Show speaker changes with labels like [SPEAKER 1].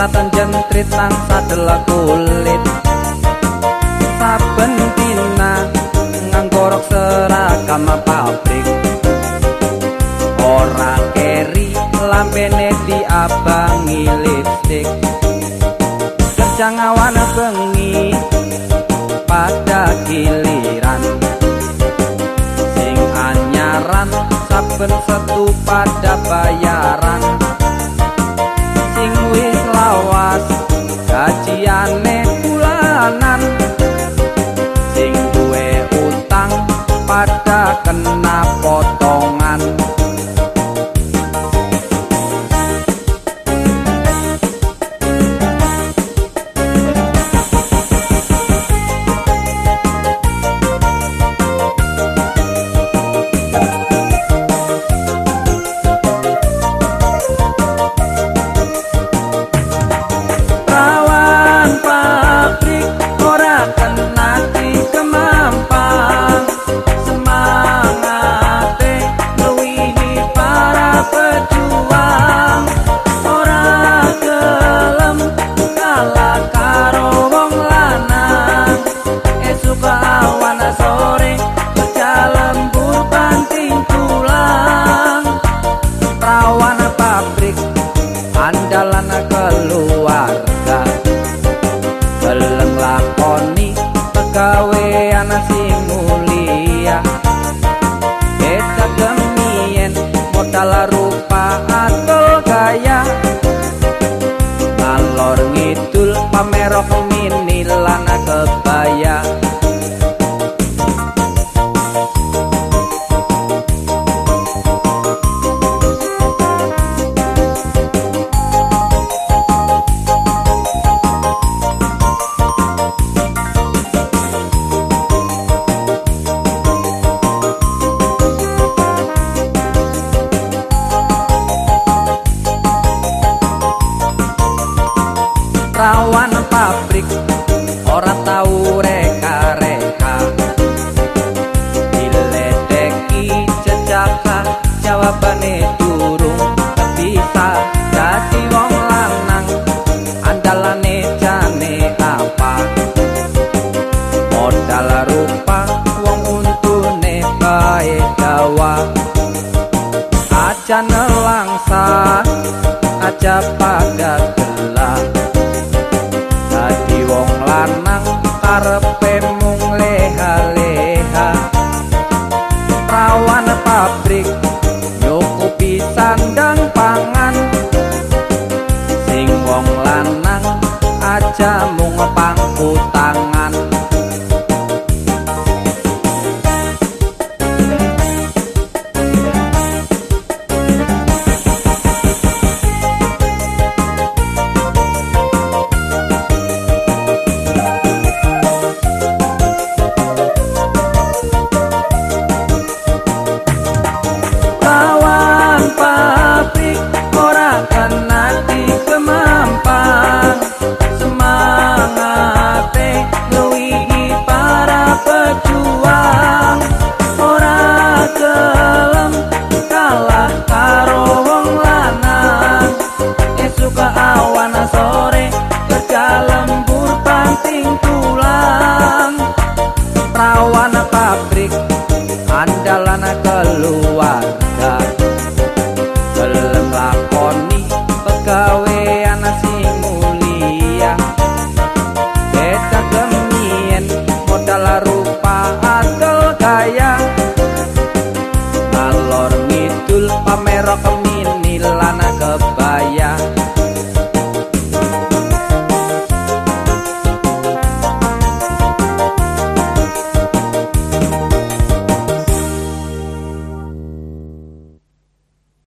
[SPEAKER 1] jentratan jentrit nang sadel kulit. Saben dina nganggorok seragam pabrik. Ora keri lambene diabangi lipstick kerja ngawan bengi pada giliran. Sing anyaran saben setu pada bayaran bulanan sing duwe utang pada kena potongan segala rupa aja nelangsa aja pada gelap wong lanang karepe mung leha-leha. Rawan pabrik nyukupi sandang pangan. Sing wong lanang aja mung pangku tangan